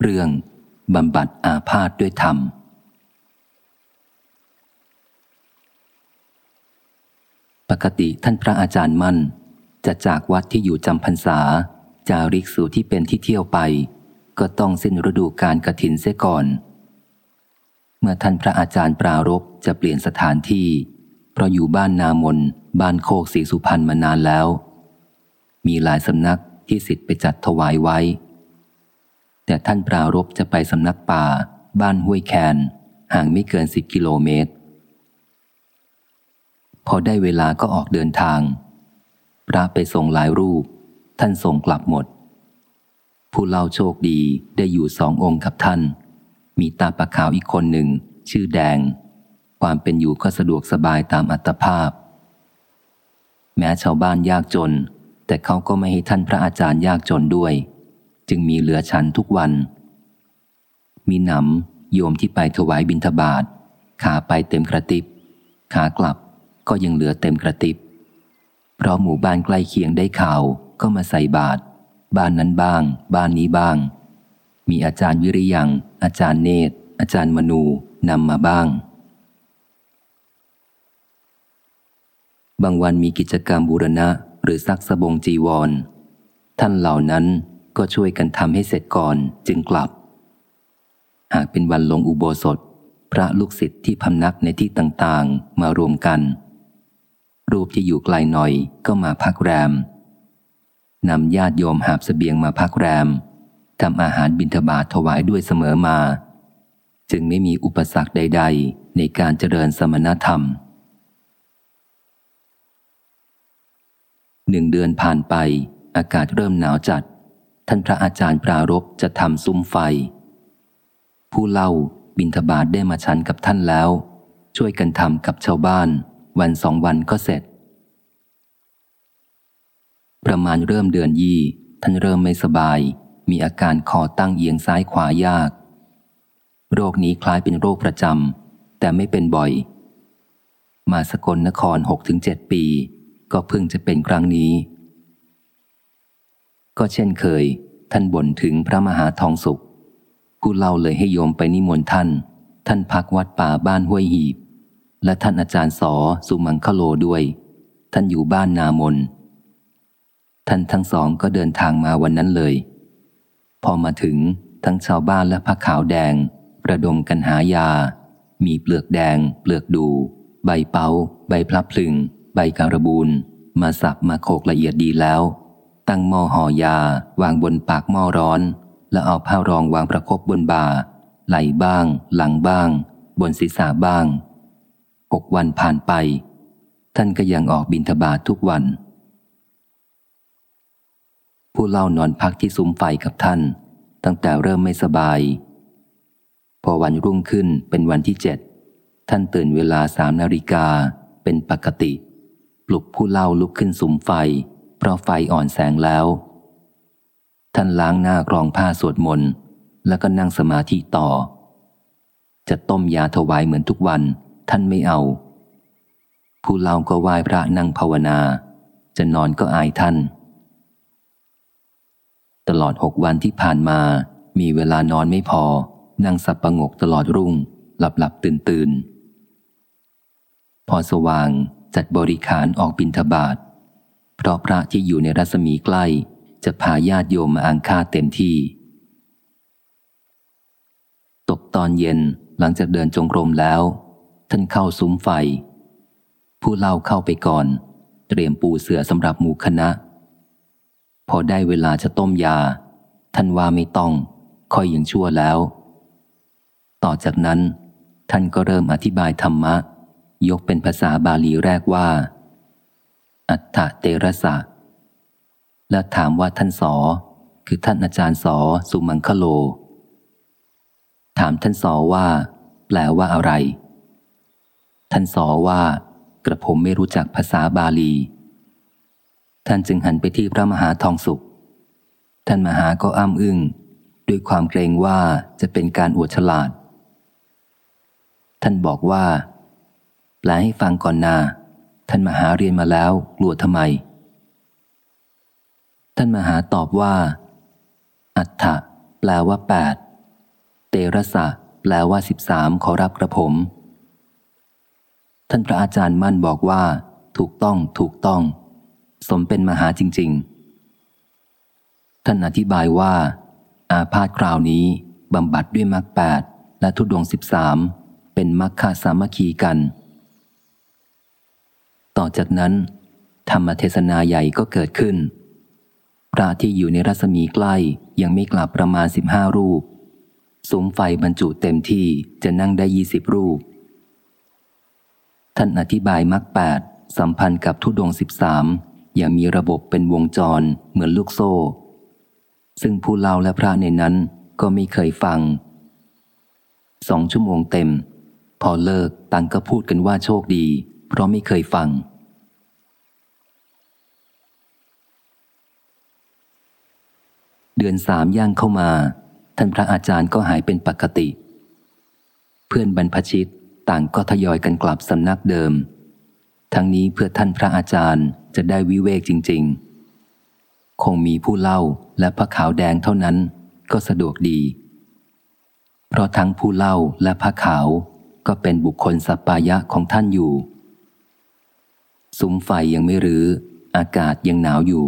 เรื่องบำบัดอาพาธด้วยธรรม ปกติท่านพระอาจารย์มั่น จะจากวัดที่อยู่จำพรรษา จาริกสู่ที่เป็นที่เที่ยวไป ก็ต้องสิ้นฤดูการกระถินเสียก่อน เมื่อท่านพระอาจารย์ปรารบจะเปลี่ยนสถานที่ เพราะอยู่บ้านนามน บ้านโคกศรีสุพรรณมานานแล้ว มีหลายสำนักที่สิทธิ์ไปจัดถวายไว้ แต่ท่านปรารบจะไปสำนักป่า บ้านห้วยแคน ห่างไม่เกินสิบกิโลเมตร พอได้เวลาก็ออกเดินทาง พระไปส่งหลายรูป ท่านส่งกลับหมด ผู้เล่าโชคดีได้อยู่สององค์กับท่าน มีตาปะขาวอีกคนหนึ่ง ชื่อแดง ความเป็นอยู่ก็สะดวกสบายตามอัตภาพ แม้ชาวบ้านยากจน แต่เขาก็ไม่ให้ท่านพระอาจารย์ยากจนด้วย จึงมีเหลือฉันทุกวัน มีหนำโยมที่ไปถวายบิณฑบาตขาไปเต็มกระติบ ขากลับก็ยังเหลือเต็มกระติบ เพราะหมู่บ้านใกล้เคียงได้ข่าวก็มาใส่บาตรบ้านนั้นบ้าง บ้านนี้บ้าง มีอาจารย์วิริยัง อาจารย์เนตร อาจารย์มนูนำมาบ้าง บางวันมีกิจกรรมบูรณะหรือซักสบงจีวร ท่านเหล่านั้น ก็ช่วยกันทำให้เสร็จก่อนจึงกลับ หากเป็นวันลงอุโบสถ พระลูกศิษย์ที่พำนักในที่ต่างๆ มารวมกัน รูปที่อยู่ไกลหน่อยก็มาพักแรมนำญาติโยมหาบสเสบียงมาพักแรมทำอาหารบิณฑบาตถวายด้วยเสมอมา จึงไม่มีอุปสรรคใด ๆ ในการเจริญสมณธรรมหนึ่งเดือนผ่านไป อากาศเริ่มหนาวจัด ท่านพระอาจารย์ปรารบจะทำซุ้มไฟ ผู้เล่าบินทบาทได้มาชันกับท่านแล้ว ช่วยกันทำกับชาวบ้าน วันสองวันก็เสร็จ ประมาณเริ่มเดือนยี่ ท่านเริ่มไม่สบาย มีอาการคอตั้งเอียงซ้ายขวายาก โรคนี้คล้ายเป็นโรคประจำแต่ไม่เป็นบ่อย มาสกลนครหกถึงเจ็ดปี ก็เพิ่งจะเป็นครั้งนี้ ก็เช่นเคย ท่านบ่นถึงพระมหาทองสุข ผู้เล่าเลยให้โยมไปนิมนต์ท่าน ท่านพักวัดป่าบ้านห้วยหีบ และท่านอาจารย์สอสุมังคโลด้วย ท่านอยู่บ้านนามน ท่านทั้งสองก็เดินทางมาวันนั้นเลย พอมาถึงทั้งชาวบ้านและพระขาวแดง ประดมกันหายา มีเปลือกแดง เปลือกดู ใบเปา ใบพลับพลึง ใบการบูนมาสับมาโขกละเอียดดีแล้ว ตั้งหม้อห่อยา วางบนปากหม้อร้อน แล้วเอาผ้ารองวางประคบบนบ่า ไหลบ้าง หลังบ้าง บนศีรษะบ้างหกวันผ่านไป ท่านก็ยังออกบินทบาททุกวัน ผู้เล่านอนพักที่ซุ้มไฟกับท่าน ตั้งแต่เริ่มไม่สบาย พอวันรุ่งขึ้นเป็นวันที่เจ็ดท่านตื่นเวลาสามนาฬิกาเป็นปกติ ปลุกผู้เล่าลุกขึ้นซุ้มไฟ เพราะไฟอ่อนแสงแล้ว ท่านล้างหน้ากรองผ้าสวดมนต์แล้วก็นั่งสมาธิต่อ จะต้มยาถวายเหมือนทุกวัน ท่านไม่เอา ผู้เล่าก็ไหว้พระนั่งภาวนา จะนอนก็อายท่าน ตลอดหกวันที่ผ่านมา มีเวลานอนไม่พอ นั่งสับประงกตลอดรุ่ง หลับหลับตื่นตื่นพอสว่างจัดบริขารออกบินทบาท เพราะพระที่อยู่ในรัศมีใกล้ จะพาญาติโยมมาอังคาเต็มที่ ตกตอนเย็นหลังจากเดินจงกรมแล้ว ท่านเข้าซุ้มไฟ ผู้เล่าเข้าไปก่อน เตรียมปูเสือสำหรับหมู่คณะ พอได้เวลาจะต้มยา ท่านว่าไม่ต้องค่อยยังชั่วแล้ว ต่อจากนั้น ท่านก็เริ่มอธิบายธรรมะ ยกเป็นภาษาบาลีแรกว่า อัฏฐเตระสะ และถามว่าท่านสอ คือท่านอาจารย์สอสุมังคโล ถามท่านสอว่า แปลว่าอะไร ท่านสอว่า กระผมไม่รู้จักภาษาบาลี ท่านจึงหันไปที่พระมหาทองสุข ท่านมหาก็อ้ำอึง้งด้วยความเกรงว่าจะเป็นการอวดฉลาด ท่านบอกว่า แปลให้ฟังก่อนนา ท่านมหาเรียนมาแล้วกลัวทำไม ท่านมหาตอบว่า อัฏฐะแปลว่าแปดเตระสะแปลว่าสิบสามขอรับกระผม ท่านพระอาจารย์มั่นบอกว่า ถูกต้องถูกต้อง สมเป็นมหาจริง ๆ ท่านอธิบายว่า อาพาธคราวนี้บำบัดด้วยมรรคแปดและทุดวงสิบสามเป็นมรรคสามัคคีกัน ต่อจากนั้น ธรรมเทศนาใหญ่ก็เกิดขึ้น พระที่อยู่ในรัศมีใกล้ยังไม่กลับประมาณสิบห้ารูปสมไฟบรรจุเต็มที่จะนั่งได้ยี่สิบรูป ท่านอธิบายมรรคแปดสัมพันธ์กับทุดงสิบสามอย่างมีระบบเป็นวงจรเหมือนลูกโซ่ ซึ่งผู้เล่าและพระในนั้นก็ไม่เคยฟังสองชั่วโมงเต็ม พอเลิกตังก็พูดกันว่าโชคดี เพราะไม่เคยฟัง เดือนสามย่างเข้ามา ท่านพระอาจารย์ก็หายเป็นปกติ เพื่อนบรรพชิตต่างก็ทยอยกันกลับสำนักเดิม ทั้งนี้เพื่อท่านพระอาจารย์จะได้วิเวกจริง ๆ คงมีผู้เล่าและพระขาวแดงเท่านั้นก็สะดวกดี เพราะทั้งผู้เล่าและพระขาวก็เป็นบุคคลสัปปายะของท่านอยู่ สุมไฟยังไม่รื้ออากาศยังหนาวอยู่